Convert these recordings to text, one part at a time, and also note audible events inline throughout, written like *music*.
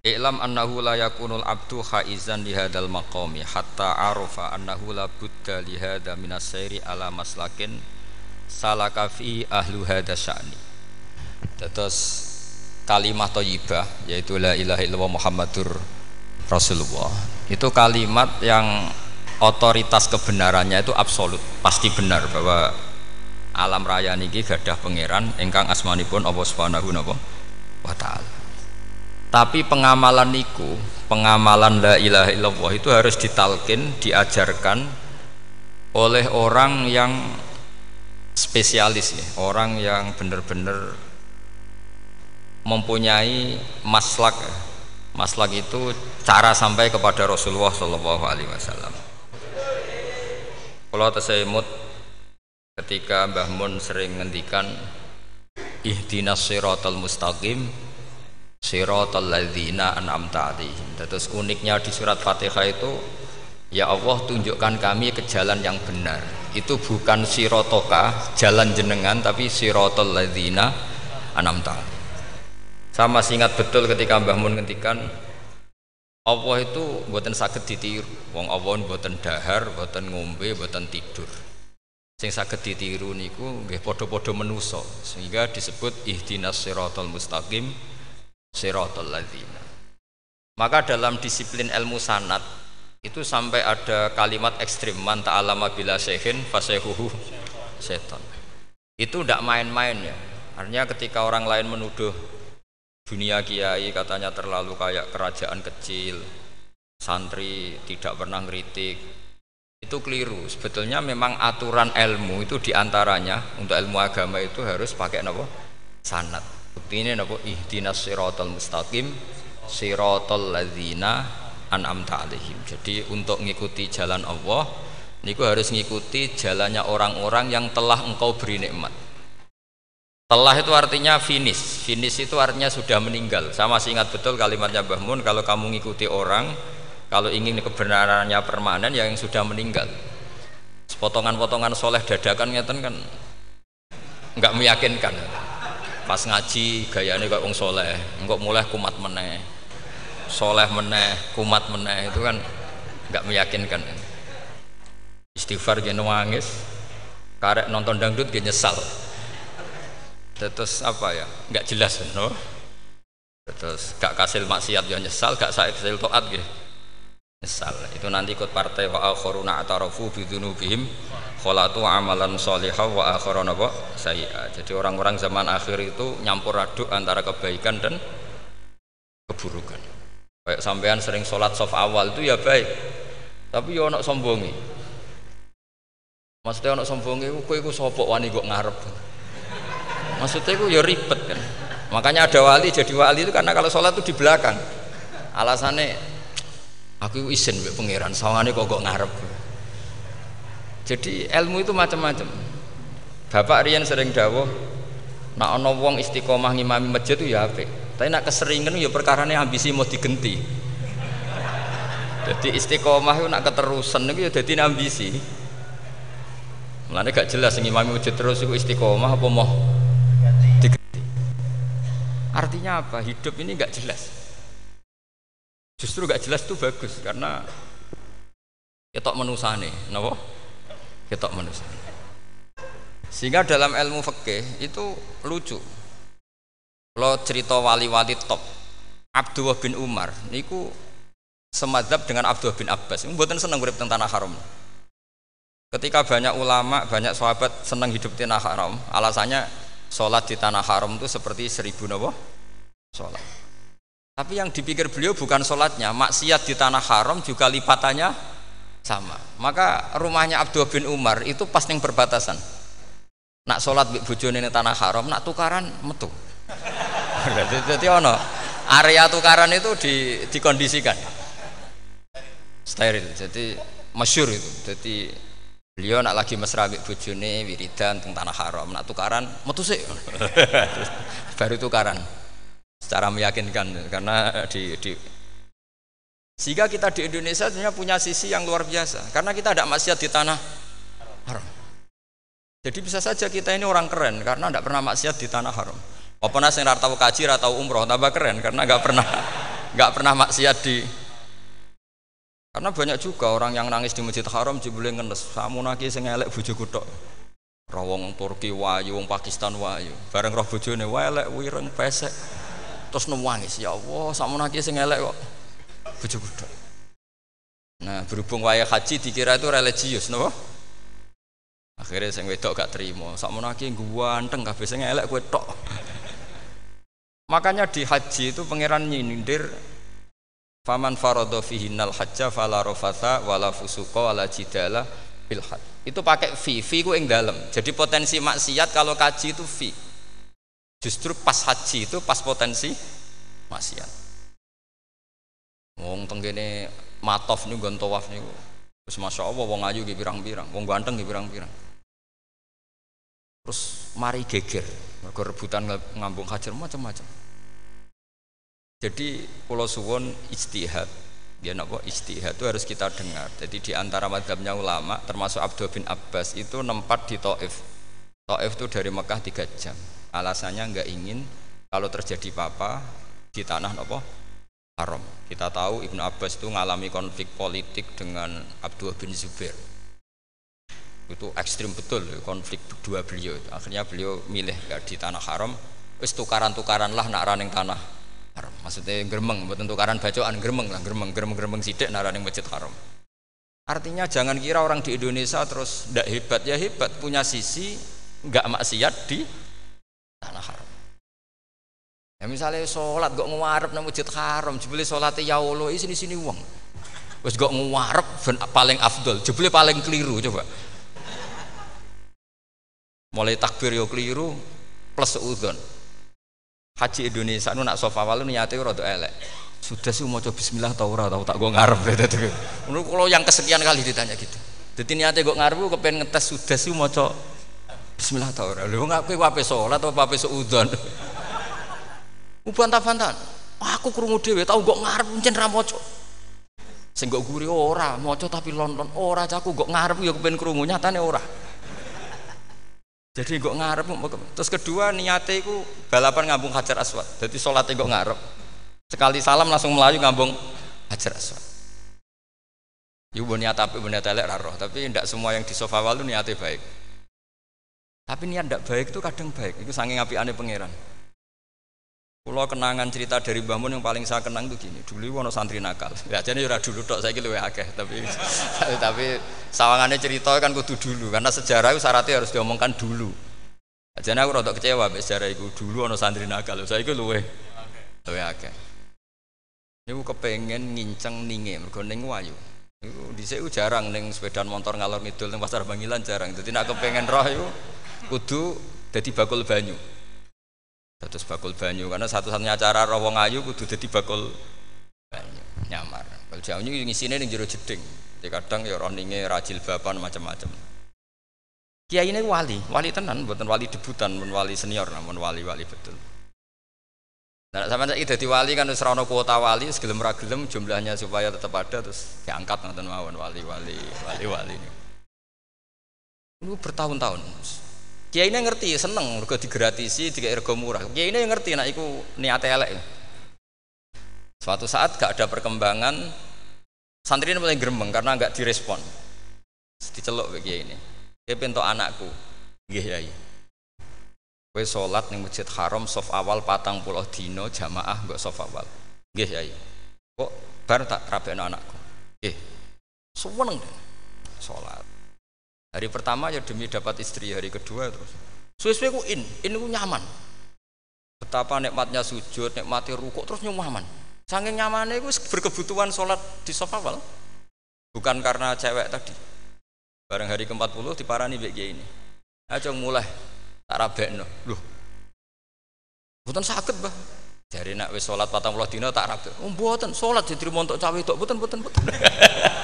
I'lam annahu la yakunul abdu khaizan li hadzal maqami hatta arafa annahu la budda li hadza min ala maslakin salaka fi ahlu hadza sya'ni. Terus kalimat thayyibah yaitu la ilaha illallah Muhammadur Rasulullah. Itu kalimat yang otoritas kebenarannya itu absolut, pasti benar bahwa alam raya niki gadah pangeran ingkang asmanipun Allah Subhanahu wa taala. Tapi pengamalan niku, pengamalan la ilaha illallah itu harus ditalkin, diajarkan oleh orang yang spesialis ya, orang yang benar-benar mempunyai maslak. Maslak itu cara sampai kepada Rasulullah Shallallahu Alaihi Wasallam. Kalau ketika Mbah Mun sering ngendikan ihdinas siratal mustaqim siratal ladzina an'amta alaihim. Terus uniknya di surat Fatihah itu ya Allah tunjukkan kami ke jalan yang benar. Itu bukan sirotoka jalan jenengan tapi siratal ladzina an'amta. Sama ingat betul ketika Mbah Mun ngendikan Allah itu buatan sakit ditiru. Wong Allah buatan dahar, buatan ngombe, buatan tidur. Sing sakit ditiru niku nggih padha-padha menuso sehingga disebut ihdinas siratal mustaqim siratal ladzina. Maka dalam disiplin ilmu sanat itu sampai ada kalimat ekstrim man ta'alama bila sehin fasehuhu seton. Itu tidak main-main ya. Artinya ketika orang lain menuduh dunia kiai katanya terlalu kayak kerajaan kecil, santri tidak pernah ngeritik, itu keliru. Sebetulnya memang aturan ilmu itu di antaranya untuk ilmu agama itu harus pakai apa? Sanat ini apa? Ihdinas siratal mustaqim siratal ladzina an'amta alaihim. Jadi untuk mengikuti jalan Allah niku harus mengikuti jalannya orang-orang yang telah engkau beri nikmat. Telah itu artinya finish. Finish itu artinya sudah meninggal. Saya masih ingat betul kalimatnya Mbah Mun kalau kamu mengikuti orang kalau ingin kebenarannya permanen ya yang sudah meninggal. Potongan-potongan soleh dadakan ngeten kan nggak meyakinkan pas ngaji gayanya kayak wong soleh. Enggak mulai kumat meneh. Soleh meneh kumat meneh. Itu kan nggak meyakinkan. Istighfar gini nangis. Karek nonton dangdut gini nyesal. Terus apa ya? Nggak jelas no? Terus gak kasih maksiat ya nyesal gak saya kasih toat gitu nyesal. Itu nanti ikut partai wa akharuna atarafu bidunubihim kholatu amalan solihah wa akharon apa saya jadi orang-orang zaman akhir itu nyampur aduk antara kebaikan dan keburukan. Kayak sampean sering sholat soft awal itu ya baik. Tapi ya nak sombongi. Maksudnya nak sombongi kue ku sopok wani kok ngarep? Maksudnya ku ya ribet kan. Makanya ada wali jadi wali itu karena kalau sholat itu di belakang. Alasannya aku izin mbek pangeran sawangane kok kok ngarep. Jadi ilmu itu macam-macam. Bapak Rian sering dawuh nak ana wong istiqomah ngimami masjid itu ya apik. Tapi nak keseringan ya perkarane ambisi mau digenti. Jadi istiqomah itu nak keterusan itu ya jadi ambisi. Mulane gak jelas ngimami masjid terus itu istiqomah apa mau digenti. Artinya apa? Hidup ini gak jelas Justru gak jelas itu bagus karena ketok menusane, napa? Ketok menusane. Sehingga dalam ilmu fikih itu lucu. Lo cerita wali-wali top Abdullah bin Umar niku semadzab dengan Abdullah bin Abbas. Mboten seneng urip tentang tanah haram. Ketika banyak ulama, banyak sahabat senang hidup di tanah haram, alasannya sholat di tanah haram itu seperti seribu nopo sholat. Tapi yang dipikir beliau bukan sholatnya, maksiat di tanah haram juga lipatannya sama. Maka rumahnya Abdul bin Umar itu pas yang perbatasan. Nak sholat di bujone ini tanah haram, nak tukaran metu. *laughs* Jadi ono area tukaran itu di, dikondisikan steril. Jadi masyur itu. Jadi beliau nak lagi mesra di bujone wiridan tentang tanah haram, nak tukaran metu sih. *laughs* Baru tukaran secara meyakinkan karena di, di sehingga kita di Indonesia sebenarnya punya sisi yang luar biasa karena kita tidak maksiat di tanah haram. Jadi bisa saja kita ini orang keren karena tidak pernah maksiat di tanah haram. Apa nasi tahu kaji atau umroh tambah keren karena nggak pernah *laughs* nggak pernah maksiat di karena banyak juga orang yang nangis di masjid haram jebule ngenes samu naki sing elek bojoku tok rawong Turki wayu wong Pakistan wayu. Bareng roh bojone elek wireng pesek terus nangis ya Allah samu naki sing elek kok bojoku tok nah berhubung wayah haji dikira itu religius no? akhirnya sing wedok gak terima samu naki ganteng kabeh sing elek kowe tok makanya di haji itu pangeran nyindir Faman faradha fihinnal hajja fala rafatha wala fusuqa wala jidala bil hajj. Itu pakai fi, fi ku ing dalam. Jadi potensi maksiat kalau kaji itu fi. Justru pas haji itu pas potensi maksiat. Wong tenggene matof niku nggon tawaf niku. Wis masyaallah wong ayu ki pirang-pirang, wong ganteng ki pirang-pirang. Terus mari geger, mergo rebutan ngambung hajar macam-macam. Jadi pulau suwon istihad dia nopo istihad itu harus kita dengar. Jadi di antara madhabnya ulama termasuk Abdul bin Abbas itu nempat di Taif. Taif itu dari Mekah tiga jam. Alasannya nggak ingin kalau terjadi apa di tanah nopo haram. Kita tahu Ibnu Abbas itu mengalami konflik politik dengan Abdul bin Zubair. Itu ekstrim betul konflik dua beliau. Akhirnya beliau milih gak di tanah haram. Wis tukaran-tukaran lah nak running tanah haram. Maksudnya geremeng, buat tukaran bacaan geremeng lah, geremeng, geremeng, geremeng sidik nara yang masjid haram. Artinya jangan kira orang di Indonesia terus tidak hebat ya hebat punya sisi nggak maksiat di tanah haram. Ya misalnya sholat gak ngewarep nang masjid haram, jebule sholatnya ya Allah sini sini uang. Terus gak ngewarep paling afdol, jebule paling keliru coba. Mulai takbir yo keliru plus udon haji Indonesia nu nak sofa walu niate rada elek sudah sih mau coba Bismillah tau ora tau tak gue ngarep gitu menurut kalau yang kesekian kali ditanya gitu jadi niate gue ngarep gue pengen ngetes sudah sih mau coba Bismillah tau. Ora lu nggak kue wape sholat atau wape seudon ubantah bantah aku kurungu dewe tau gue ngarep puncen ramoco sing gue guri ora moco tapi lonton ora. Caku gue ngarep ya kepen krungu nyatane ora. Jadi kok ngarep terus kedua niatnya itu balapan ngambung hajar aswad. Jadi sholatnya kok ngarep. Sekali salam langsung melayu ngambung hajar aswad. Ibu niat tapi niat elek roh. Tapi tidak semua yang di sofa walu niatnya baik tapi niat tidak baik itu kadang baik itu saking api aneh pangeran Pulau kenangan cerita dari Mbah Mun yang paling saya kenang itu gini. Dulu wono santri nakal. *laughs* Ya jadi ora dulu tok saya luwih akeh tapi *laughs* tapi sawangannya cerita kan kudu dulu karena sejarah itu syaratnya harus diomongkan dulu. Jadi aku rada kecewa mbek sejarah itu dulu ono santri nakal. Saya itu luwih luwih akeh. Niku kepengen nginceng ninge mergo ning wayu. Iku dhisik jarang ning sepeda motor ngalor ngidul ning pasar Bangilan jarang. Dadi nek kepengen roh iku kudu dadi bakul banyu. Terus bakul banyu karena satu-satunya cara rawong ayu kudu jadi bakul banyu nyamar. Kalau jauh ini ngisine ning jero jeding. Jadi kadang ya roninge rajil bapan macam-macam. Kiai ini wali, wali tenan, bukan wali debutan, bukan wali senior, namun wali-wali betul. Nah, sama saya jadi wali kan harus rono kuota wali, segelem ragelem jumlahnya supaya tetap ada terus diangkat nonton mawon wali-wali, wali-wali ini. Ini bertahun-tahun. Kiai ini ngerti seneng mergo digratisi tiga ergo murah. Kiai ini ngerti nak iku niat elek. Suatu saat gak ada perkembangan santri ini mulai gerembeng karena nggak direspon. Diceluk kiai ini. Dia pintu anakku. Yai. Kowe salat ning Masjid Haram sof awal patang puluh dino jamaah mbok sof awal. Yai. Kok bar tak rabekno anakku. Nggih. Seneng deh. Salat. Hari pertama ya demi dapat istri, hari kedua terus. Suwe-suwe ku in, in ku nyaman. Betapa nikmatnya sujud, nikmati rukuk terus nyaman. Saking nyamannya itu berkebutuhan sholat di sofa wal. Bukan karena cewek tadi. Bareng hari ke-40 diparani BG ini. Aja mulai tak rabekno. Loh. Bukan sakit, Bah. Jadi nak wis salat 40 dina tak rabek. Oh, mboten, salat diterima untuk cawe tok. Mboten, mboten, mboten. *laughs*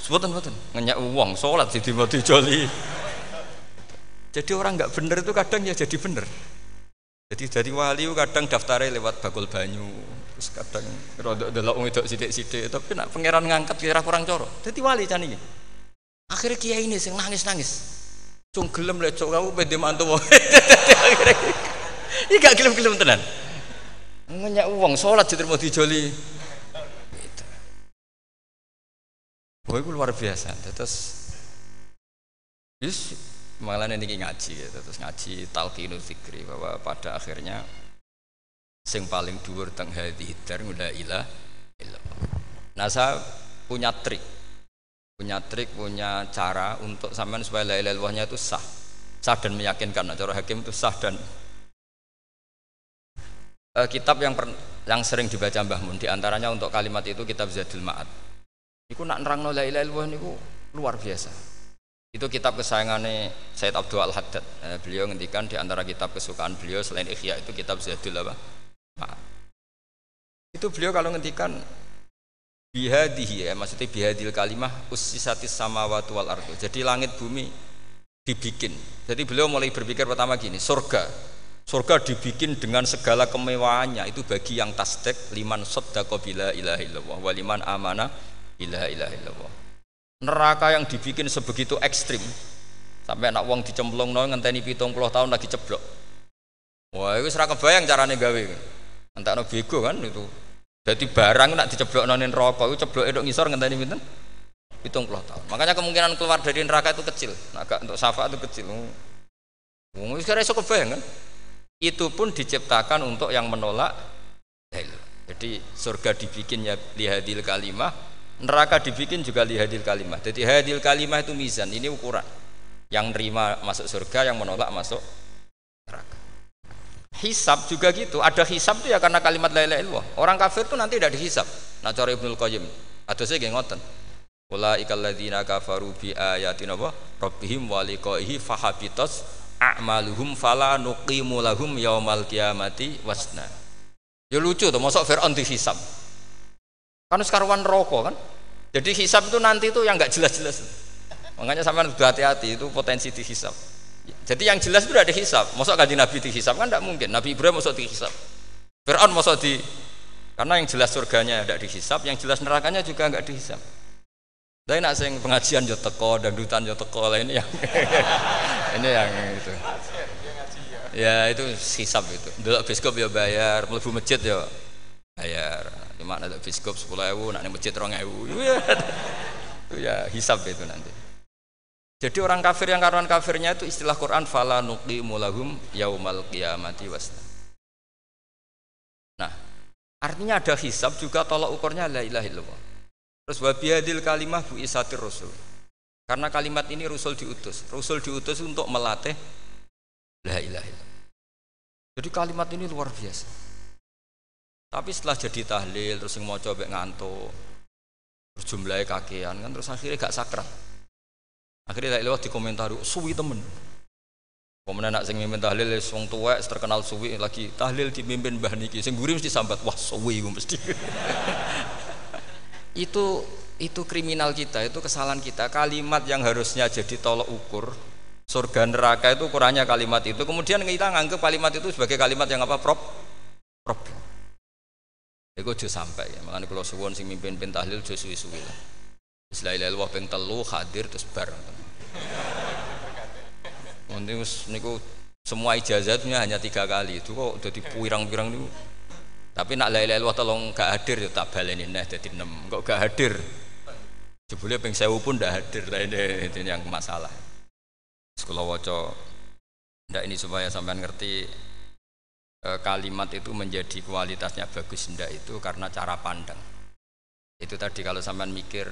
Sebutan buatan ngenyak uang sholat jadi mau dijoli. Jadi orang nggak bener itu kadang ya jadi bener. Jadi jadi wali kadang daftarnya lewat bakul banyu, terus kadang rodok delok itu sidik-sidik, tapi nak pangeran ngangkat kira kurang coro. Jadi wali cani. Akhirnya kiai ini sing nangis-nangis. Cung gelem lecok kamu pede mantu. *laughs* Ini gak gelem-gelem tenan. Ngenyak uang sholat jadi mau dijoli. Gitu. Wah, itu luar biasa. Terus, Yus, malah ini ngaji. Terus ngaji talqinu zikri bahwa pada akhirnya sing paling dhuwur teng hadi dar la ilah Nah, saya punya trik. Punya trik, punya cara untuk sampean supaya la ilaha itu sah. Sah dan meyakinkan. Nah, cara hakim itu sah dan uh, kitab yang per, yang sering dibaca Mbah Mun di antaranya untuk kalimat itu kitab Zadul Ma'ad. Iku nak nerangno la ilaha illallah niku luar biasa. Itu kitab kesayangannya Said Abdul Al Haddad. Eh, beliau ngendikan di antara kitab kesukaan beliau selain Ikhya itu kitab Zadul apa? Ma'ad. Itu beliau kalau ngendikan bihadihi ya maksudnya bihadil kalimah usisatis samawati wal ardu jadi langit bumi dibikin jadi beliau mulai berpikir pertama gini surga surga dibikin dengan segala kemewahannya itu bagi yang tasdek liman saddaqa bila ilaha illallah wa liman ilaha ilaha illallah neraka yang dibikin sebegitu ekstrim sampai anak wong dicemplung no ngenteni pitung puluh tahun lagi ceblok wah itu seraka bayang caranya gawe entah no bego kan itu jadi barang nak diceblok nonin rokok itu ceblok itu ngisor ngenteni pinten hitung puluh tahun. Makanya kemungkinan keluar dari neraka itu kecil. Nah, untuk syafaat itu kecil. Wong sekarang iso kebayang kan? Itu pun diciptakan untuk yang menolak Jadi surga dibikinnya lihadil kalimah, neraka dibikin juga lihadil kalimah. Jadi hadil kalimah itu mizan, ini ukuran. Yang nerima masuk surga, yang menolak masuk neraka. Hisab juga gitu. Ada hisab itu ya karena kalimat la ilaha. Orang kafir itu nanti tidak dihisab. Nah cara Ibnu Qayyim. Atau saya gak ngoten. Ulaikal ladzina kafaru bi ayatina wa rabbihim wa liqaihi fahabitas a'maluhum fala nuqimu lahum yaumal qiyamati wasna. Ya lucu tuh, mosok Fir'aun dihisab. Kan sekarwan rokok kan. Jadi hisab itu nanti itu yang nggak jelas-jelas. Makanya sampai hati-hati itu potensi dihisab. Jadi yang jelas itu ada hisap. Masuk kaji Nabi dihisap kan tidak mungkin. Nabi Ibrahim masuk dihisap. Fir'aun masuk di karena yang jelas surganya tidak dihisap, yang jelas nerakanya juga nggak dihisap. Tapi nak sing pengajian yo teko, dutan yo teko ini yang *laughs* ini yang itu. Ya itu hisap itu. Dulu biskop ya bayar, mlebu masjid ya bayar. Cuma ada biskop sepuluh ewu, nak masjid rong ewu. Itu *laughs* ya hisap itu nanti. Jadi orang kafir yang karuan kafirnya itu istilah Quran fala nuqimu lahum yaumal qiyamati wasna. Nah, artinya ada hisab juga tolak ukurnya la ilaha illallah. Terus wa bihadil kalimah bu isatir rasul. Karena kalimat ini rasul diutus. Rasul diutus untuk melatih la illallah. Jadi kalimat ini luar biasa. Tapi setelah jadi tahlil terus yang mau coba ngantuk terus jumlahnya kakean kan terus akhirnya gak sakral akhirnya lewat di komentar suwi temen Kemudian nak sing mimpin tahlil wong tua terkenal suwi lagi tahlil dipimpin Mbah niki sing guri mesti sambat wah suwi mesti. *laughs* itu itu kriminal kita, itu kesalahan kita. Kalimat yang harusnya jadi tolok ukur surga neraka itu ukurannya kalimat itu. Kemudian kita nganggap kalimat itu sebagai kalimat yang apa? Prop problem. Iku aja sampai ya. Makanya kalau suwon sing mimpin tahlil aja suwi-suwi lah. Bismillahirrahmanirrahim ping telu hadir terus bar. Nanti niku semua ijazatnya hanya tiga kali itu kok jadi pirang-pirang niku. Tapi nak la ilaha tolong gak hadir ya tak baleni nah jadi enam. Kok gak hadir? Jebule ping sewu pun ndak hadir lah ini, ini yang masalah. Sekolah waca ndak ini supaya sampean ngerti kalimat itu menjadi kualitasnya bagus ndak itu karena cara pandang. Itu tadi kalau sampean mikir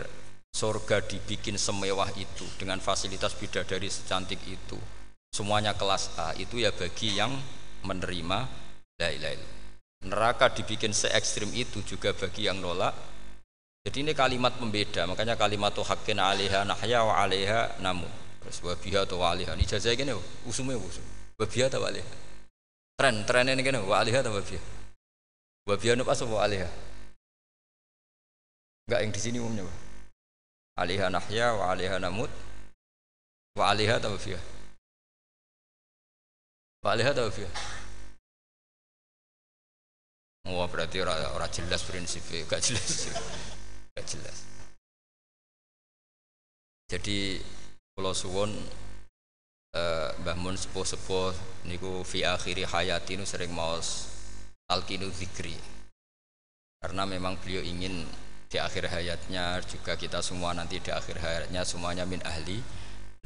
Surga dibikin semewah itu dengan fasilitas bidadari secantik itu. Semuanya kelas A itu ya bagi yang menerima la ilaha Neraka dibikin se ekstrim itu juga bagi yang nolak. Jadi ini kalimat pembeda, makanya kalimat tuh hakin alaiha nahya wa alaiha namu. Terus wa biha atau wa alaiha. Ini jazai gini, usume usum. Wa biha atau wa alaiha. Tren, tren ini gini, wa alaiha atau wa biha. Wa biha nupas wa alaiha. Enggak yang di sini umumnya, Pak alaiha nahya wa alaiha namut wa alaiha tawfiya wa alaiha tawfiya Wah berarti orang ora jelas prinsipnya, gak jelas, gak jelas. Jadi kalau suwon eh, Mbah Mun sepuh-sepuh niku fi akhiri hayati nu sering maos talqinu zikri karena memang beliau ingin di akhir hayatnya juga kita semua nanti di akhir hayatnya semuanya min ahli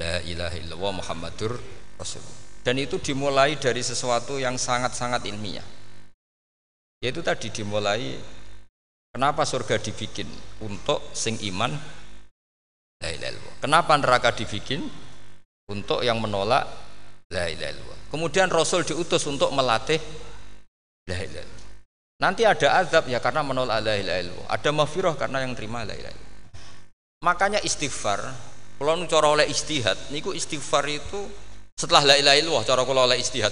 la ilaha illallah muhammadur rasul dan itu dimulai dari sesuatu yang sangat-sangat ilmiah. Yaitu tadi dimulai kenapa surga dibikin untuk sing iman? La kenapa neraka dibikin untuk yang menolak la ilaha illallah kemudian rasul diutus untuk melatih la ilaha Nanti ada azab ya karena menolak la ilaha illallah. Ada mafiroh karena yang terima la ilaha. Makanya istighfar, kalau nu oleh istihad, niku istighfar itu setelah la ilaha illallah cara kalau oleh istihad.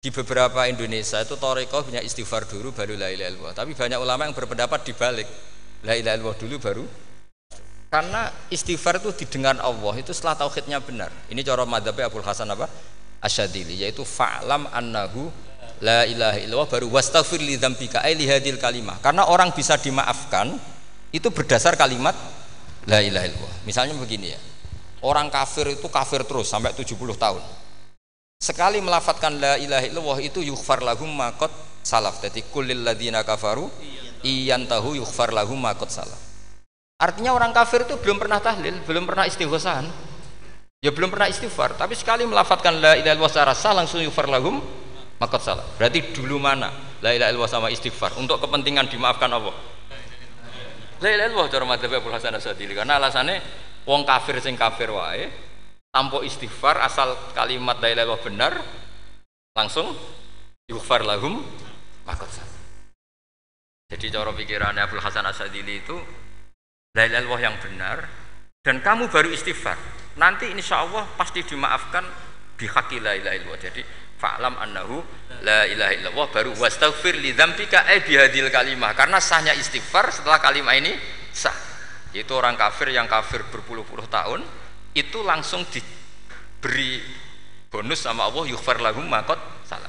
Di beberapa Indonesia itu toriko punya istighfar dulu baru la ilaha illallah. Tapi banyak ulama yang berpendapat dibalik. La ilaha illallah dulu baru karena istighfar itu didengar Allah itu setelah tauhidnya benar. Ini cara madhabnya Abdul Hasan apa? Asyadili yaitu fa'lam annahu la ilaha illallah baru wastaghfir li dzambika ai hadil kalimah. Karena orang bisa dimaafkan itu berdasar kalimat la ilaha illallah. Misalnya begini ya orang kafir itu kafir terus sampai 70 tahun. Sekali melafatkan la ilaha illallah itu yughfar lahum makot salaf. Jadi kulil ladina kafaru iyantahu yughfar lahum makot salaf artinya orang kafir itu belum pernah tahlil belum pernah istighosahan ya belum pernah istighfar tapi sekali melafatkan la ilaha illallah secara sah langsung yughfar lahum makot salah. Berarti dulu mana la ilaha illallah sama istighfar? Untuk kepentingan dimaafkan Allah. La ilaha illallah cara madzhab Abu Hasan Asadili karena alasannya wong kafir sing kafir wae tanpa istighfar asal kalimat la ilaha illallah benar langsung yughfar lahum makot salah. Jadi cara pikirannya Abu Hasan Asadili itu la illallah yang benar dan kamu baru istighfar. Nanti insya Allah pasti dimaafkan bihaqi la ilaha illallah. Jadi fa'lam annahu la ilaha illallah baru wastaghfir li dzambika ay bihadil kalimah. Karena sahnya istighfar setelah kalimat ini sah. Yaitu orang kafir yang kafir berpuluh-puluh tahun itu langsung diberi bonus sama Allah yughfar lahum makot salah.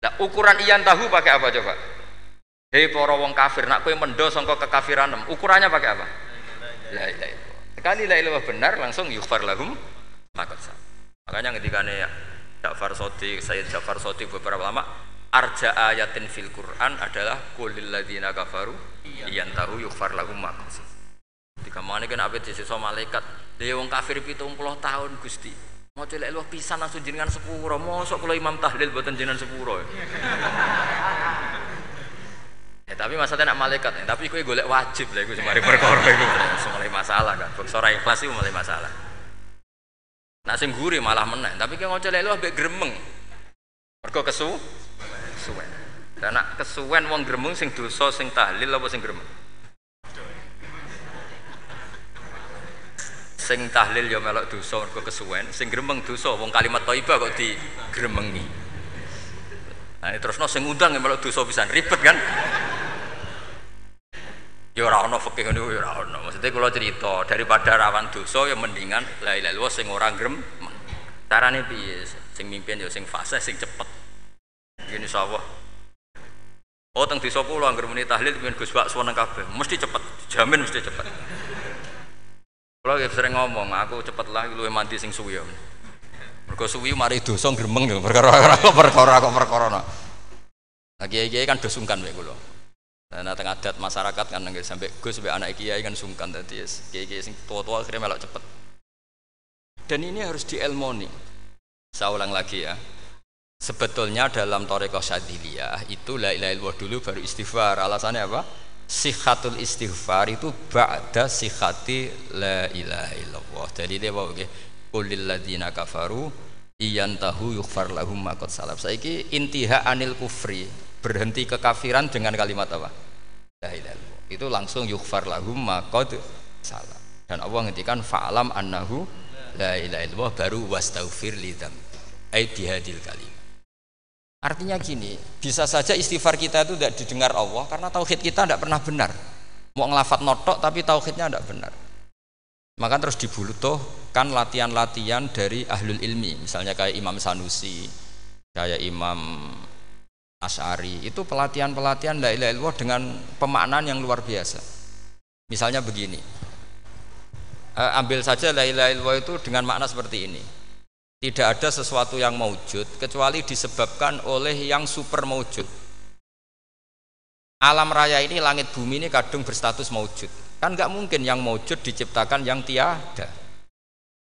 Nah, ukuran iyan tahu pakai apa coba? Hei para wong kafir nak kowe mendo sangka kekafiran ukurannya pakai apa la ilaha illallah sekali la ilaha benar langsung yughfar lahum salah makanya ketika ya Ja'far Sodik, Sayyid Ja'far Sodik beberapa lama arja ayatin fil Quran adalah kulil ladina kafaru iyan tahu yukfar lahum maqas Ketika mana kan abet sisa malaikat, dia wong kafir pitung puluh tahun gusti. Mau celek lu pisan langsung jenengan sepuro, mosok kalau imam tahlil buatan jenengan sepuro. Ya tapi masalahnya nak malaikat, ya. tapi kue golek wajib lah, gue semari perkara itu, mulai masalah kan. Bukti ikhlas itu mulai masalah. Nak sing guri malah menang, tapi kayak ngoceh lelu ambek gremeng. Mergo kesu kesuwen. Dan nak kesuwen wong gremeng sing dosa sing tahlil apa sing gremeng? Sing tahlil ya melok dosa mergo kesuwen, sing gremeng dosa wong kalimat thayyibah kok di gremengi. Nah, terus no sing undang ya melok dosa pisan ribet kan? Ya ora ana fikih ngono ya ora ana. Maksudnya kalau cerita daripada rawan dosa ya mendingan la ilaha illallah sing ora grem. Carane piye? Sing mimpin ya sing fase sing cepet. Ini insyaallah. Oh teng desa kula anggere muni tahlil piye Gus Bak suweneng kabeh. Mesti cepet, jamin mesti cepet. Kula ya sering ngomong, aku cepet lah luwih mandi sing suwi ya. Mergo suwi mari dosa gremeng ya perkara perkara perkara. Kiai-kiai kan do sungkan mek kula. Nah, tengah adat masyarakat kan nggak sampai gue sampai anak kiai kan sungkan tadi kiai kiai sing tua tua akhirnya melok cepet. Dan ini harus dielmoni. Saya ulang lagi ya. Sebetulnya dalam Toreko Syadiliyah itu la ilaha illallah dulu baru istighfar. Alasannya apa? Sikhatul istighfar itu ba'da sikhati la ilaha illallah. Jadi dia bawa ke kulil ladina kafaru iyantahu yughfar lahum ma qad salaf. Saiki intiha anil kufri berhenti kekafiran dengan kalimat apa? La ilaha Itu langsung yughfar lahum maqad salah. Dan Allah ngendikan fa'alam annahu la ilaha illallah baru wastaghfir lidzam. Ai bihadil kalim. Artinya gini, bisa saja istighfar kita itu tidak didengar Allah karena tauhid kita tidak pernah benar. Mau ngelafat notok tapi tauhidnya tidak benar. Maka terus kan latihan-latihan dari ahlul ilmi, misalnya kayak Imam Sanusi, kayak Imam Asy'ari itu pelatihan-pelatihan la ilaha illallah dengan pemaknaan yang luar biasa. Misalnya begini. Eh, ambil saja la ilaha illallah itu dengan makna seperti ini. Tidak ada sesuatu yang maujud kecuali disebabkan oleh yang super maujud. alam raya ini langit bumi ini kadung berstatus maujud kan nggak mungkin yang maujud diciptakan yang tiada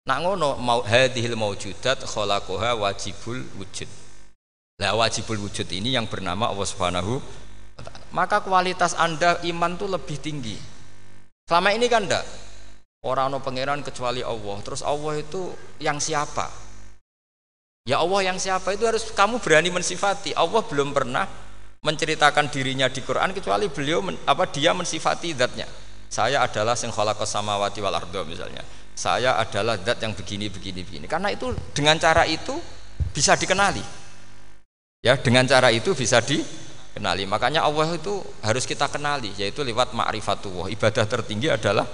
nak ngono mau hadhil maujudat khalaqaha wajibul wujud lah wajibul wujud ini yang bernama Allah Subhanahu maka kualitas anda iman tuh lebih tinggi. Selama ini kan enggak orang no pangeran kecuali Allah. Terus Allah itu yang siapa? Ya Allah yang siapa itu harus kamu berani mensifati. Allah belum pernah menceritakan dirinya di Quran kecuali beliau men, apa dia mensifati zatnya. Saya adalah sing khalaqas samawati wal ardo misalnya. Saya adalah zat yang begini begini begini. Karena itu dengan cara itu bisa dikenali Ya, dengan cara itu bisa dikenali. Makanya Allah itu harus kita kenali, yaitu lewat ma'rifatullah. Ibadah tertinggi adalah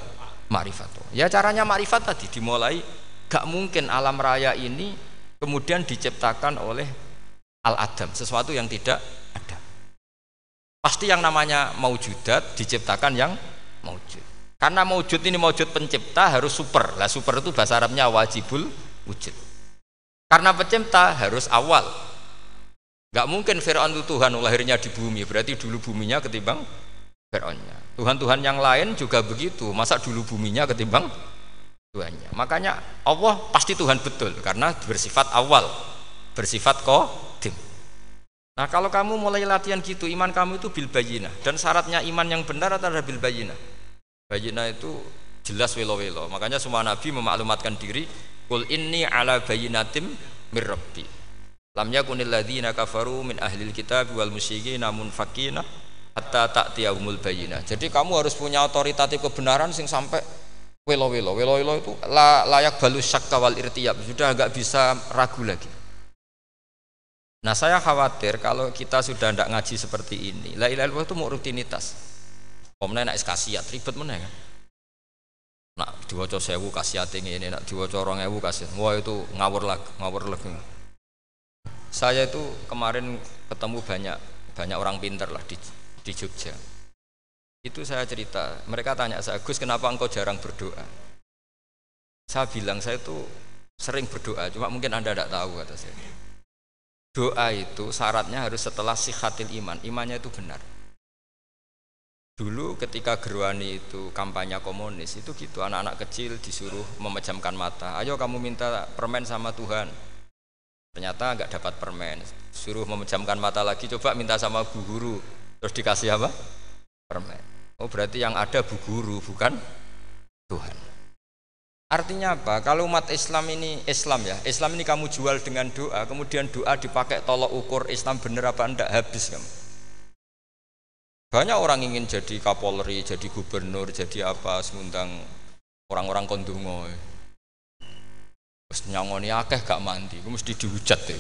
ma'rifatullah. Ya caranya ma'rifat tadi dimulai gak mungkin alam raya ini kemudian diciptakan oleh al-adam, sesuatu yang tidak ada. Pasti yang namanya maujudat diciptakan yang maujud. Karena maujud ini maujud pencipta harus super. Lah super itu bahasa Arabnya wajibul wujud. Karena pencipta harus awal, Gak mungkin Fir'aun itu Tuhan lahirnya di bumi, berarti dulu buminya ketimbang Fir'aunnya. Tuhan-Tuhan yang lain juga begitu, masa dulu buminya ketimbang Tuhannya. Makanya Allah pasti Tuhan betul karena bersifat awal, bersifat kodim. Nah kalau kamu mulai latihan gitu, iman kamu itu bil bayinah dan syaratnya iman yang benar adalah bil bayinah. Bayinah itu jelas welo-welo. Makanya semua nabi memaklumatkan diri, kul inni ala bayinatim mirrabbi lam yakunil ladzina kafaru min ahlil kitab wal musyrikin namun fakina hatta ta'tiyahumul bayyinah. Jadi kamu harus punya otoritatif kebenaran sing sampai welo-welo. Welo-welo itu layak balus syakka wal irtiyab. Sudah agak bisa ragu lagi. Nah saya khawatir kalau kita sudah tidak ngaji seperti ini, la ilaha illallah itu mau rutinitas. Omnya nak kasiat ribet mana kan? Nak diwaca sewu kasiat ini, nak diwaca orang ewu kasiat. Wah itu ngawur lagi, ngawur lagi saya itu kemarin ketemu banyak banyak orang pinter lah di, di Jogja. Itu saya cerita mereka tanya saya Gus kenapa engkau jarang berdoa? Saya bilang saya itu sering berdoa cuma mungkin anda tidak tahu kata saya. Doa itu syaratnya harus setelah sihatil iman imannya itu benar. Dulu ketika Gerwani itu kampanye komunis itu gitu anak-anak kecil disuruh memejamkan mata ayo kamu minta permen sama Tuhan ternyata nggak dapat permen. Suruh memejamkan mata lagi coba minta sama bu guru. Terus dikasih apa? Permen. Oh berarti yang ada bu guru bukan Tuhan. Artinya apa? Kalau umat Islam ini Islam ya Islam ini kamu jual dengan doa kemudian doa dipakai tolok ukur Islam bener apa enggak habis kamu. Banyak orang ingin jadi kapolri jadi gubernur jadi apa semundang orang-orang kondungo Wis nyangoni akeh gak mandi, ku mesti dihujat ya.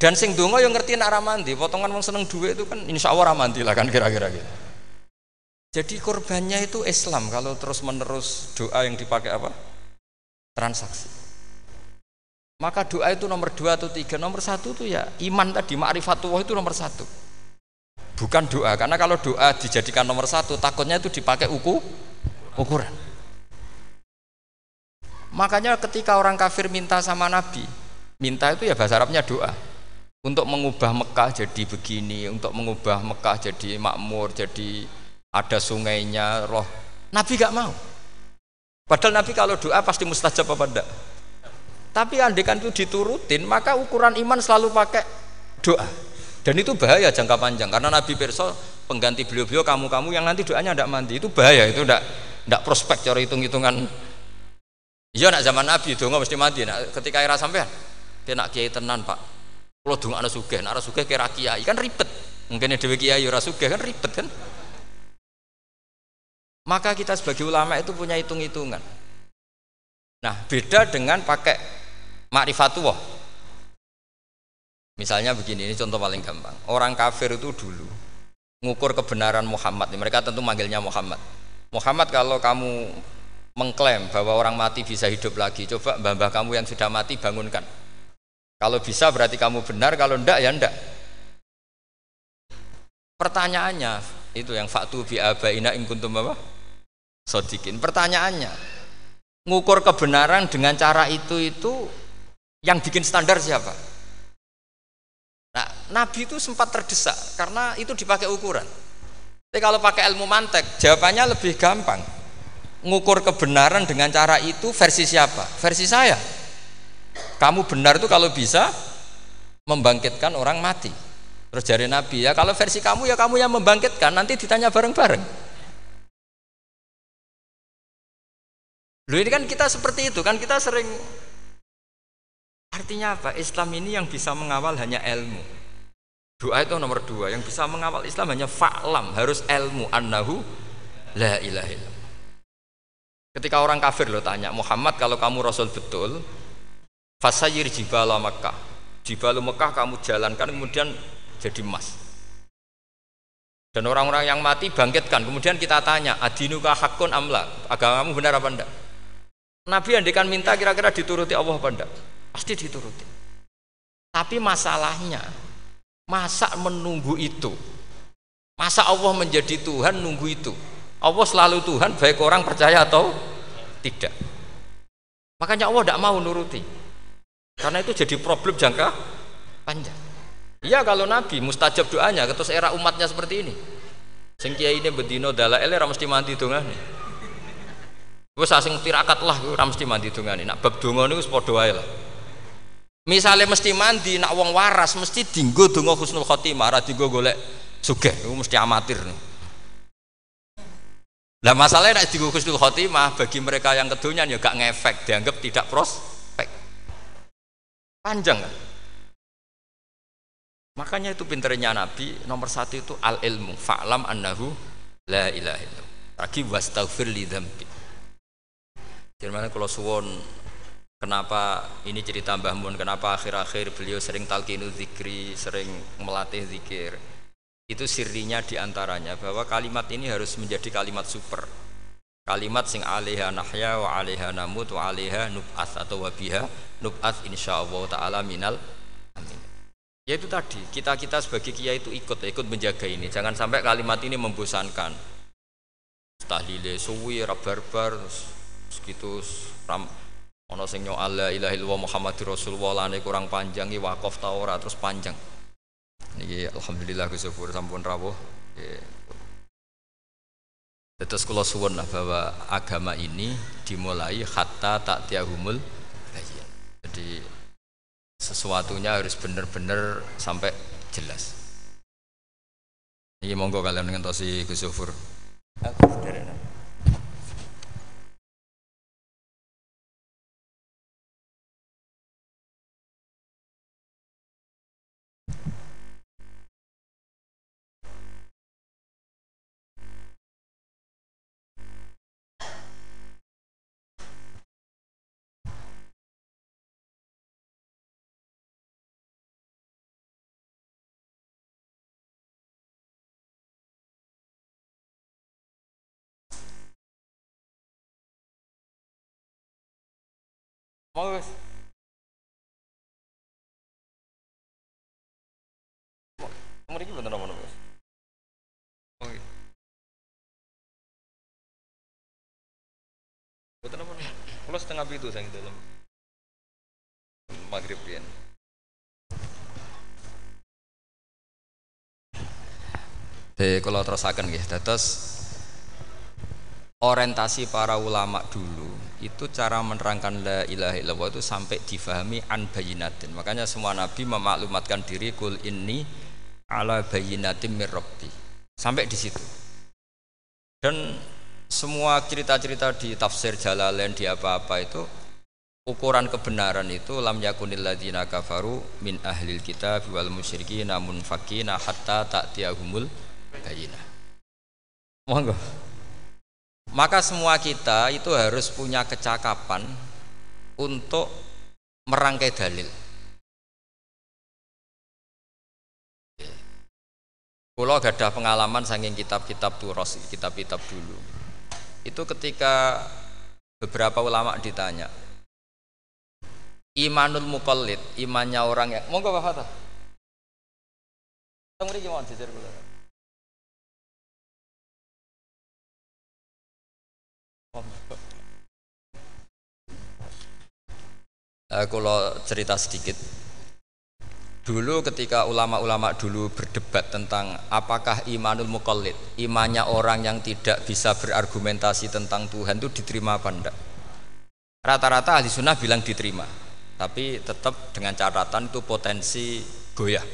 Dan sing donga yang ngerti nak mandi, potongan wong seneng duit itu kan insya Allah mandi lah kan kira-kira gitu. Jadi korbannya itu Islam kalau terus menerus doa yang dipakai apa? Transaksi. Maka doa itu nomor dua atau tiga, nomor satu itu ya iman tadi ma'rifatullah itu nomor satu. Bukan doa, karena kalau doa dijadikan nomor satu, takutnya itu dipakai uku ukuran. Makanya ketika orang kafir minta sama Nabi, minta itu ya bahasa Arabnya doa. Untuk mengubah Mekah jadi begini, untuk mengubah Mekah jadi makmur, jadi ada sungainya, roh. Nabi gak mau. Padahal Nabi kalau doa pasti mustajab apa enggak? Tapi andekan itu diturutin, maka ukuran iman selalu pakai doa. Dan itu bahaya jangka panjang karena Nabi Perso pengganti beliau-beliau kamu-kamu yang nanti doanya tidak mandi itu bahaya itu tidak tidak prospek cara hitung-hitungan Iya nak zaman Nabi donga mesti mati. Nak ketika era sampean, nak kiai tenan pak. Kalau donga anak suge, nak suge kira kiai kan ribet. Mungkin dewi kiai ora suge kan ribet kan. Maka kita sebagai ulama itu punya hitung-hitungan. Nah beda dengan pakai makrifatullah. Misalnya begini, ini contoh paling gampang. Orang kafir itu dulu ngukur kebenaran Muhammad. Mereka tentu manggilnya Muhammad. Muhammad kalau kamu mengklaim bahwa orang mati bisa hidup lagi. Coba mbah-mbah kamu yang sudah mati bangunkan. Kalau bisa berarti kamu benar kalau ndak ya ndak. Pertanyaannya itu yang faktu bi abaina in kuntum apa? Sodikin. Pertanyaannya ngukur kebenaran dengan cara itu itu yang bikin standar siapa? Nah Nabi itu sempat terdesak karena itu dipakai ukuran. Tapi kalau pakai ilmu mantek, jawabannya lebih gampang. Ngukur kebenaran dengan cara itu versi siapa? Versi saya. Kamu benar itu kalau bisa membangkitkan orang mati. Terus jari Nabi ya kalau versi kamu ya kamu yang membangkitkan nanti ditanya bareng-bareng. Lu ini kan kita seperti itu kan kita sering artinya apa? Islam ini yang bisa mengawal hanya ilmu. Doa itu nomor dua yang bisa mengawal Islam hanya fa'lam harus ilmu annahu la ilaha. Ketika orang kafir lo tanya Muhammad kalau kamu Rasul betul, fasayir jibala Makkah. Jibalu Mekah kamu jalankan kemudian jadi emas. Dan orang-orang yang mati bangkitkan. Kemudian kita tanya, adinuka hakun amla? Agamamu benar apa enggak? Nabi andikan minta kira-kira dituruti Allah apa enggak? Pasti dituruti. Tapi masalahnya, masa menunggu itu? Masa Allah menjadi Tuhan nunggu itu? Allah selalu Tuhan, baik orang percaya atau tidak. Makanya Allah tidak mau nuruti. Karena itu jadi problem jangka panjang. Iya kalau Nabi mustajab doanya ketus era umatnya seperti ini. Sing kiai ini bedino dalail ora mesti mandi dongane. Wis asing tirakat lah ora mesti mandi dongane. Nak bab donga niku wis padha wae lah. Misalnya mesti mandi nak wong waras mesti dinggo donga husnul khotimah, ora dinggo golek sugih. Mesti amatir. Lah masalahnya nak dinggo husnul khotimah bagi mereka yang kedonyan ya gak ngefek, dianggap tidak prospek. Panjang kan? Makanya itu pinternya Nabi nomor satu itu al ilmu fa'lam annahu la ilaha illallah. Lagi wastaghfir li dzambi. Jadi kalau suwon kenapa ini cerita Mbah Mun kenapa akhir-akhir beliau sering talqinu zikri, sering melatih zikir. Itu sirinya di antaranya bahwa kalimat ini harus menjadi kalimat super. Kalimat sing alaiha nahya wa alaiha namut wa alaiha nub'ats atau wabiha nub'ats insyaallah taala minal Ya itu tadi, kita-kita sebagai kiai itu ikut, ikut menjaga ini. Jangan sampai kalimat ini membosankan. Tahlile suwi, rabarbar, segitu ram ono sing nyu'al la ilaha illallah Muhammadur Rasulullah lane kurang panjang wakaf ta ora terus panjang. Niki alhamdulillah Gus sampun rawuh. Terus kalau suwun lah bahwa agama ini dimulai hatta tak tiahumul Jadi sesuatunya harus benar-benar sampai jelas. Ini monggo kalian dengan tosi Gus Zufur Mau wis. Nomor iki bener nomor wis. Oh. Betul nomor. Kalau setengah itu saya dalam maghrib pian. Eh, kalau terus akan gitu, terus orientasi para ulama dulu itu cara menerangkan la ilaha illallah itu sampai difahami an bayinatin. Makanya semua nabi memaklumatkan diri kul ini ala bayinatin mir sampai di situ. Dan semua cerita-cerita di tafsir Jalalain di apa-apa itu ukuran kebenaran itu lam yakunil ladzina kafaru min ahlil kitab wal musyrikin namun fakina hatta ta'tiyahumul bayinah. Monggo maka semua kita itu harus punya kecakapan untuk merangkai dalil. Kalau ada pengalaman saking kitab-kitab turos, kitab-kitab dulu. Itu ketika beberapa ulama ditanya, imanul mukallid, imannya orang yang monggo Pak Fatah. Tunggu gimana jajar Uh, kalau cerita sedikit Dulu ketika ulama-ulama dulu berdebat tentang apakah imanul mukallid, imannya orang yang tidak bisa berargumentasi tentang Tuhan itu diterima apa enggak? Rata-rata ahli sunnah bilang diterima, tapi tetap dengan catatan itu potensi goyah.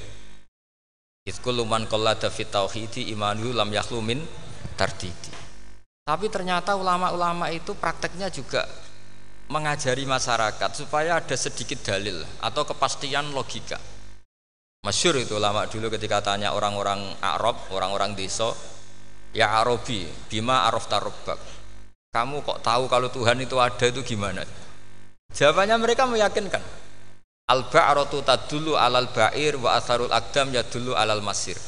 Itkul luman fit tauhidi imanu lam yakhlumin tardidi. Tapi ternyata ulama-ulama itu prakteknya juga mengajari masyarakat supaya ada sedikit dalil atau kepastian logika Masyur itu lama dulu ketika tanya orang-orang Arab, orang-orang desa, ya Arabi, bima araf tarobbak. Kamu kok tahu kalau Tuhan itu ada itu gimana? Jawabannya mereka meyakinkan. Al ba'ratu tadullu alal ba'ir wa atharul ya dulu alal masir.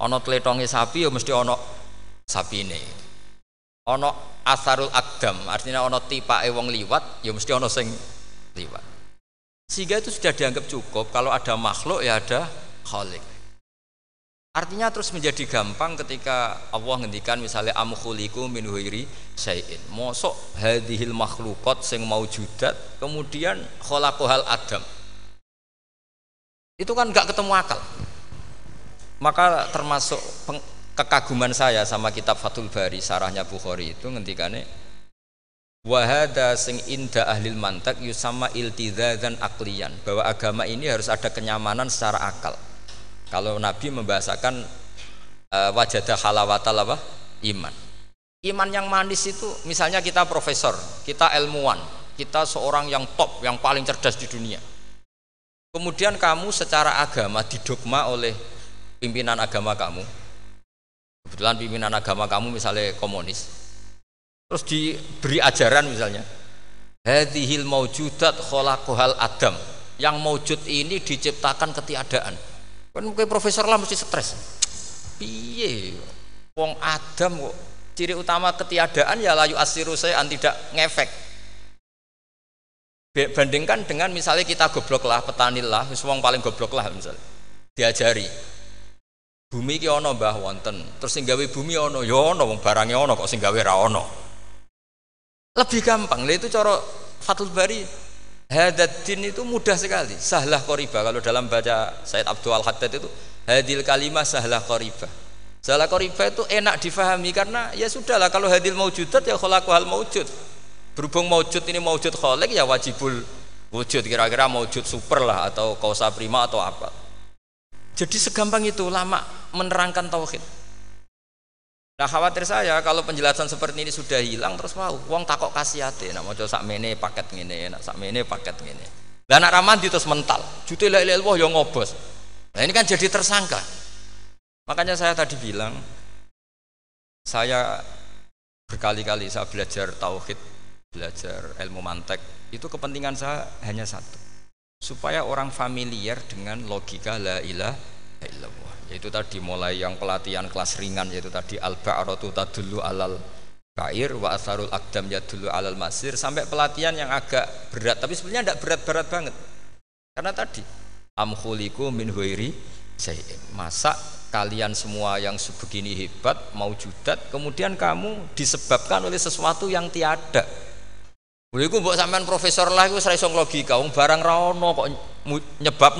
Ono tletonge sapi ya mesti ono sapine. Ono asarul akdam, artinya ono tipake wong liwat ya mesti ono sing liwat. Sehingga itu sudah dianggap cukup kalau ada makhluk ya ada khalik. Artinya terus menjadi gampang ketika Allah ngendikan misalnya amkhuliku min huiri syai'in. Mosok hadhil makhlukot sing judat kemudian khalaqahal adam. Itu kan nggak ketemu akal. Maka termasuk kekaguman saya sama kitab Fathul Bari sarahnya Bukhari itu ngendikane wahada sing inda ahlil mantak yusama dan aklian bahwa agama ini harus ada kenyamanan secara akal. Kalau Nabi membahasakan uh, wajadah halawatal apa? Iman. Iman yang manis itu misalnya kita profesor kita ilmuwan kita seorang yang top yang paling cerdas di dunia. Kemudian kamu secara agama didogma oleh pimpinan agama kamu kebetulan pimpinan agama kamu misalnya komunis. Terus diberi ajaran misalnya hadhil maujudat khalaqahal adam. Yang maujud ini diciptakan ketiadaan. Kan mungkin profesor lah mesti stres. Piye? Wong adam kok ciri utama ketiadaan ya layu asiru saya tidak ngefek. Bandingkan dengan misalnya kita goblok lah petani lah wong paling goblok lah misalnya. Diajari bumi ki ono mbah wonten. Terus sing gawe bumi ono ya ono wong barange ono kok sing gawe ra ono lebih gampang. Lah itu coro Fathul Bari Hadaddin itu mudah sekali. Sahlah koriba kalau dalam baca Said Abdul Haddad itu hadil kalimah sahlah koriba sahlah koriba itu enak difahami karena ya sudahlah kalau hadil maujudat ya kholaku hal maujud berhubung maujud ini maujud kholik ya wajibul wujud. Kira-kira maujud super lah atau kausa prima atau apa jadi segampang itu lama menerangkan tauhid Nah khawatir saya kalau penjelasan seperti ini sudah hilang terus mau uang takok kasihate nak mau sak mene paket ngene nak sak mene paket ngene. Lah anak ramadi terus mental. Jute la ilaha illallah yo ngobos. Nah ini kan jadi tersangka. Makanya saya tadi bilang saya berkali-kali saya belajar tauhid, belajar ilmu mantek, itu kepentingan saya hanya satu. Supaya orang familiar dengan logika la ilaha illallah. Yaitu tadi mulai yang pelatihan kelas ringan yaitu tadi al ba'ratu tadullu alal kair wa asarul akdam dulu alal masir. Sampai pelatihan yang agak berat tapi sebenarnya tidak berat-berat banget. Karena tadi amkhuliku min huiri masa kalian semua yang sebegini hebat mau judat kemudian kamu disebabkan oleh sesuatu yang tiada Beliau buat sampean profesor lah, gue serai logika, barang rawono kok nyebab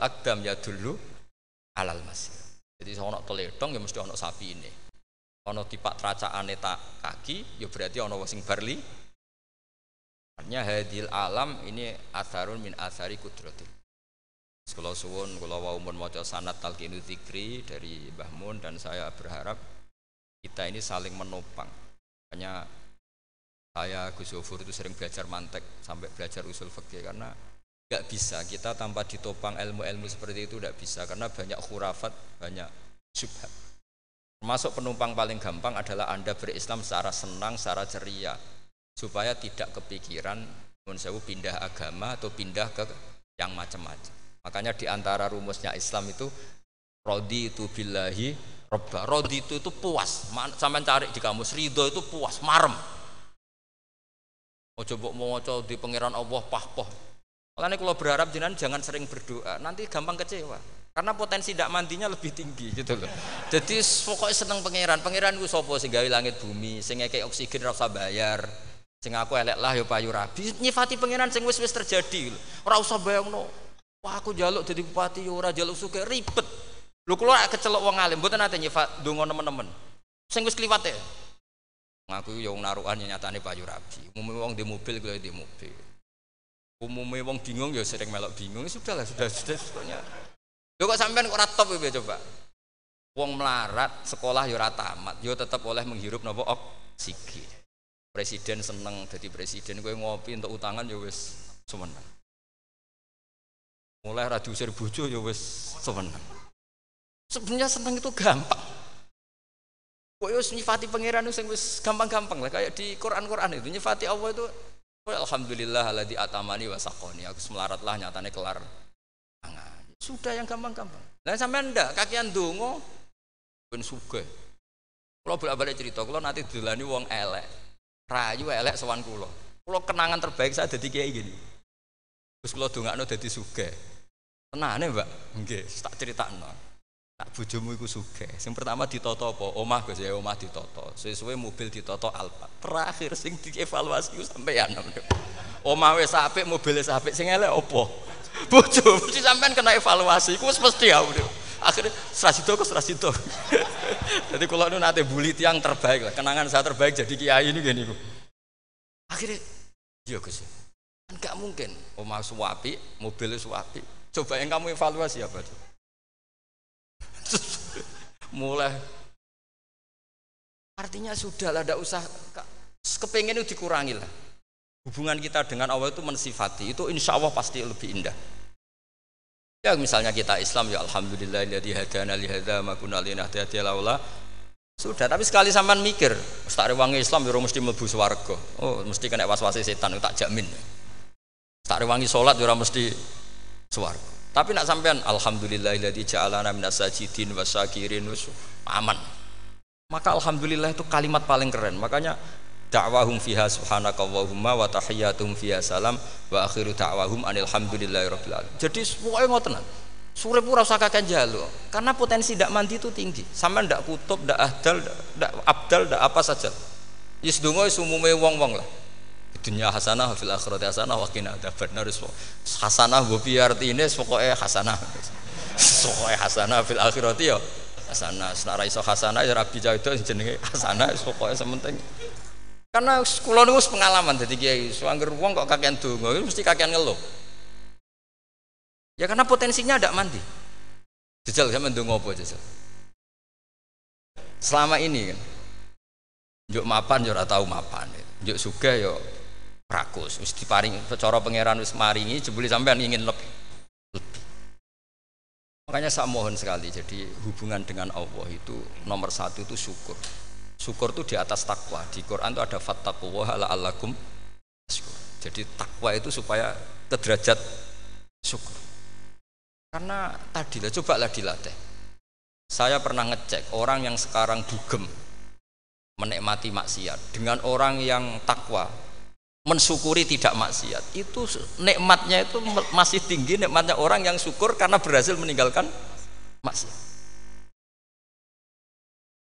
akdam ya dulu alal masir. Jadi ono teledong ya mesti ono sapi ini. Ono tipak teracaan tak kaki ya berarti ono sing barli. Artinya hadil alam ini asarun min asari kudratil. Kalau suwun, kalau wau mun maca sanat talqinu dzikri dari Mbah Mun dan saya berharap kita ini saling menopang. Hanya saya Gus Yofur itu sering belajar mantek sampai belajar usul fikih karena nggak bisa. Kita tanpa ditopang ilmu-ilmu seperti itu tidak bisa karena banyak khurafat banyak syubhat. Termasuk penumpang paling gampang adalah anda berislam secara senang secara ceria supaya tidak kepikiran mensewu pindah agama atau pindah ke yang macam-macam. Makanya di antara rumusnya Islam itu rodi itu billahi robba rodi itu itu puas sampai cari di kamus ridho itu puas marem. Mau coba mau di pangeran Allah pah pah Makanya kalau berharap jenengan jangan sering berdoa, nanti gampang kecewa. Karena potensi tidak mandinya lebih tinggi gitu loh. Jadi pokoknya seneng pangeran. Pangeran gue sopo sing gawe langit bumi, sing kayak oksigen rasa bayar. Sing aku elek lah ya payu rabi. Nyifati pangeran sing wis wis terjadi. Ora usah bayangno. Wah aku jaluk jadi bupati ya ora jaluk suka ribet. Lu keluar kecelok wong alim, mboten nate nyifat donga nemen-nemen. Sing wis kliwat ya. Ngaku yo narukan nyatane payu rabi. Umumnya wong di mobil gue di mobil umumnya wong bingung ya sering melok bingung. Ya sudah lah sudah sudah pokoknya. Lo kok sampean kok ratop ya coba? Wong melarat sekolah ya rata tamat. Yo tetap oleh menghirup nopo oksigen. Presiden seneng jadi presiden gue ngopi untuk utangan ya wis semenang mulai radio usir bojo ya wis sebenarnya seneng itu gampang. Kok wis nyifati pangeran wis gampang-gampang lah kayak di Quran-Quran itu. Nyifati Allah itu Alhamdulillah di atamani wasakoni. Aku semelaratlah nyatane kelar. Sudah yang gampang-gampang. Nah sampean ndak kakian dongo ben sugih. Kalau bolak-balik cerita, kalau nanti dilani wong elek, rayu elek sowan kulo. Kulo kenangan terbaik saya jadi kayak gini. Terus kulo dongakno dadi sugih. Tenane, Mbak. Nggih, tak critakno. Bojomu iku sugih. Sing pertama ditoto apa? Omah Gus ya, omah ditoto. Sesuai mobil ditoto Alfa. Terakhir sing dievaluasi ku sampeyan. Omah wis apik, mobil wis apik, sing elek apa? Bojo mesti sampean kena evaluasi. Ku mesti ya. Akhirnya Strasito ke Strasito. jadi kalau nu nanti bully tiang terbaik lah, kenangan saya terbaik jadi kiai ini gini ku. Akhirnya, iya Gus. Kan gak mungkin omah suapi, mobil suapi. Coba yang kamu evaluasi apa tuh? Mulai. Artinya sudah lah, tidak usah kepengen itu dikurangi lah. Hubungan kita dengan Allah itu mensifati. Itu insya Allah pasti lebih indah. Ya misalnya kita Islam ya Alhamdulillah jadi hadana li hadza ma kunna laula. Sudah tapi sekali sampean mikir tak wangi Islam ya mesti mlebu swarga. Oh mesti kena was-wasi setan tak jamin. Tak wangi salat ya mesti swarga tapi nak sampean alhamdulillahilladzi ja'alana minas sajidin wasyakirin aman. Maka alhamdulillah itu kalimat paling keren. Makanya da'wahum fiha subhanakallahumma wa tahiyyatuhum fiha salam wa akhiru da'wahum anil hamdulillahi rabbil alamin. Jadi pokoke ngoten. Sore pura usah kakek jalo karena potensi dak mandi itu tinggi. Sampean ndak kutub, ndak ahdal, ndak abdal, ndak apa saja. Yus donga umume wong-wong lah dunia hasanah fil akhirat hasanah wa qina adzabannar. Hasanah bu artine? Pokoke hasanah. Pokoke hasanah fil akhirat ya hasanah. Senak iso hasanah ya rabi itu jenenge hasanah pokoke sementing. Karena kula niku pengalaman dadi kiai. Suwanger wong kok kakean donga mesti kakean ngeluh. Ya karena potensinya ada mandi. Jajal sama ndonga apa jajal? Selama ini kan juk mapan yo ora tau mapan. Juk sugih yo rakus wis diparing cara pangeran wis maringi jebule sampean ingin lebih. Makanya saya mohon sekali jadi hubungan dengan Allah itu nomor satu itu syukur. Syukur itu di atas takwa. Di Quran itu ada fattaquwa ala allakum jadi takwa itu supaya ke derajat syukur. Karena tadi lah coba lah dilatih saya pernah ngecek orang yang sekarang dugem menikmati maksiat dengan orang yang takwa mensyukuri tidak maksiat. Itu nikmatnya itu masih tinggi nikmatnya orang yang syukur karena berhasil meninggalkan maksiat.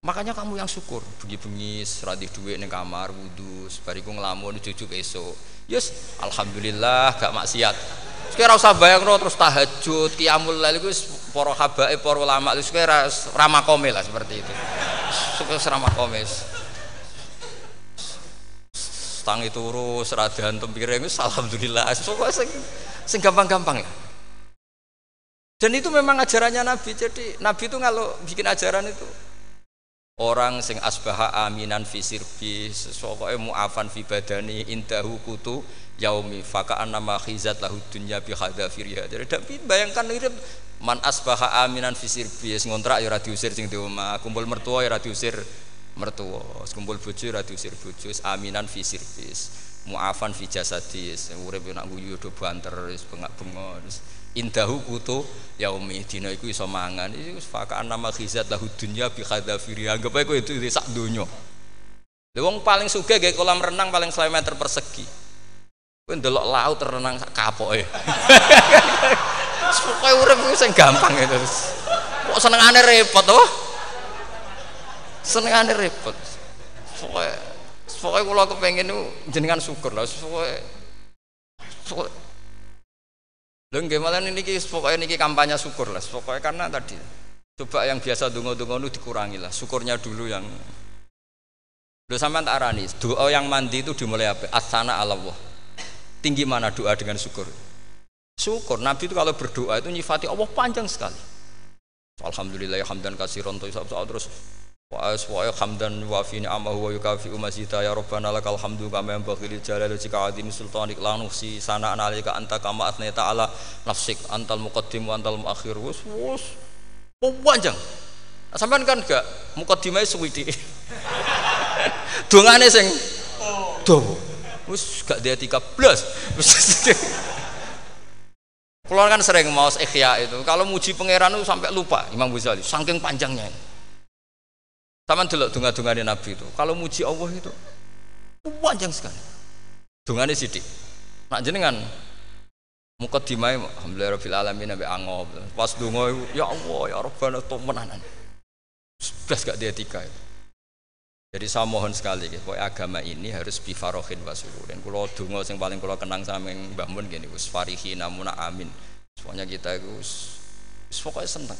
Makanya kamu yang syukur. Bengi-bengi seradi duit ning kamar wudhu sebariku ngelamun cucu esok yes alhamdulillah gak maksiat. Sekarang usah bayangno terus tahajud, qiyamul lail iku para habae para ulama itu sekarang ramah komel lah seperti itu. Suka ramah komis. Tangi turu seradahan tempiring itu alhamdulillah. Pokoknya sing, sing gampang-gampang lah. Dan itu memang ajarannya Nabi. Jadi Nabi itu kalau bikin ajaran itu orang sing asbaha aminan fi sirbi sesuatu mu'afan fi badani indahu kutu yaumi fakaan nama khizat lahu dunya bi hadafiriha jadi tapi bayangkan ini man asbaha aminan fi sirbi ngontrak ya ora diusir sing di omah kumpul mertua ya ora diusir mertua. Kumpul bojo ora diusir bojo aminan fi sirbis mu'afan fi jasadis urip nak guyu do banter wis bengak-bengok indahu kutu yaumi dina iku iso mangan. Iku fakaan nama khizat lahu dunya bi khadafiri. Anggap ae kowe itu sak donya. Paling sugih gawe kolam renang paling 1 meter persegi. Kowe ndelok laut renang sak kapoke. *laughs* Pokoke urip ku sing gampang itu kok senengane repot oh senengane repot pokoke pokoke kula kepengin jenengan syukur lah pokoke pokoke Lho nggih malah niki pokoknya niki kampanye syukur lah. Pokoknya karena tadi coba yang biasa dungo-dungo itu dikurangi lah. Syukurnya dulu yang Lho sampean tak arani, doa yang mandi itu dimulai apa? Asana Allah. Tinggi mana doa dengan syukur? Syukur. Nabi itu kalau berdoa itu nyifati Allah panjang sekali. Alhamdulillah hamdan kasiron terus wa aswa hamdan wa fi ni'amahu wa yukafi umazita ya rabbana lakal hamdu kama yanbaghi li jalali wajhika azimi sultanik. La nuhsi sana'an alika anta kama atna ta'ala nafsik. Antal muqaddim wa antal muakhir. Wus wus. Panjang. Sampean kan gak muqaddimah suwidi *laughs* dongane sing dawa. Wis gak dia 13 Kalau kan sering mau ikhya itu, kalau muji pangeran itu sampai lupa Imam Ghazali, saking panjangnya. Sama delok dunga-dungane Nabi itu. Kalau muji Allah itu panjang sekali. Dungane sidik. Nak jenengan mukadimah alhamdulillah rabbil alamin nabi angob. Pas donga ya Allah ya Rabbana to menanan. Sudah gak dia tiga itu. Jadi saya mohon sekali gitu, agama ini harus bifarohin wasururin. Kalau dungo yang paling kalau kenang sama yang Mbah Mun gini, us farihi amin. Semuanya kita itu, pokoknya senang.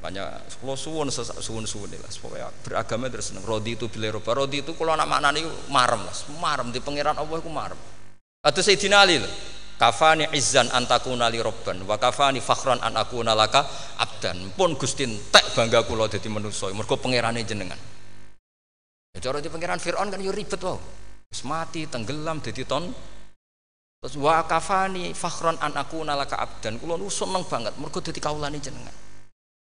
Makanya kalau suwun suwun suwun lah, pokoknya beragama terus seneng. Rodi itu bila roba, rodi itu kalau anak maknani marem lah, marem di pangeran Allah itu marem. Atau Sayyidina Ali lah, kafani izzan antakuna li robban, wa kafani fakhran an akuna laka abdan. Pun gustin tek bangga kula dadi manusa, mergo pangerane jenengan. Ya cara di pangeran Firaun kan yo ribet mati tenggelam dadi ton Terus wa kafani fakhran an akuna laka abdan. Kula nu seneng banget mergo dadi kawulane jenengan.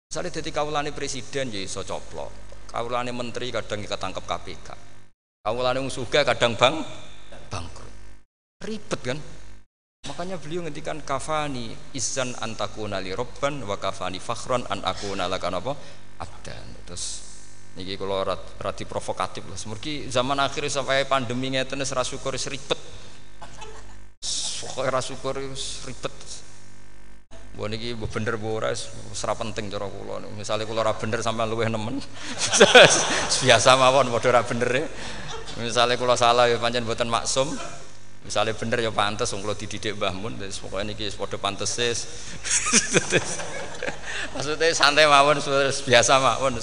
Misalnya jadi kaulane presiden ya iso coplok. Kaulane menteri kadang ketangkep KPK. Kaulane musuga kadang bang bangkrut. Ribet kan? Makanya beliau ngendikan kafani izan antakuna li robban wa kafani fakhron an akuna lakan apa? Abdan. Terus niki kalau rati provokatif lah. Semergi zaman akhir sampai pandemi ngeten wis ra syukur ribet. Pokoke ra syukur ribet. Wah niki bener bu ora ora penting cara kula. Misale kula ora bener sampean luwih nemen. *laughs* Biasa mawon padha ora bener e. Misale kula salah ya pancen mboten maksum. Misale bener ya pantes wong kula dididik Mbah Mun wis pokoke niki padha pantese. *laughs* Maksudnya santai mawon biasa mawon.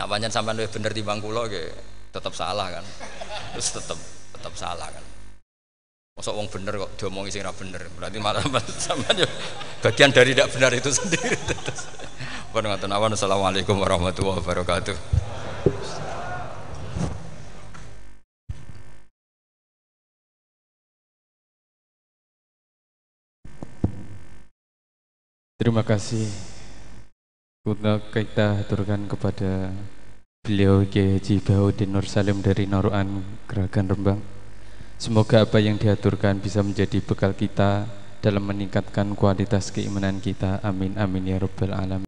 Nah pancen sampean luwih bener timbang kula nggih tetep salah kan. Terus tetep tetep salah kan. Masa wong bener kok diomongi sing bener. Berarti malah *laughs* yo bagian dari tidak benar itu *laughs* sendiri. Pun awan. Assalamualaikum warahmatullahi wabarakatuh. Terima kasih untuk kita aturkan kepada beliau Kiai Haji Bahuddin Nur Salim dari Noruan Gerakan Rembang. Semoga apa yang diaturkan bisa menjadi bekal kita dalam meningkatkan kualitas keimanan kita. Amin amin ya rabbal alamin.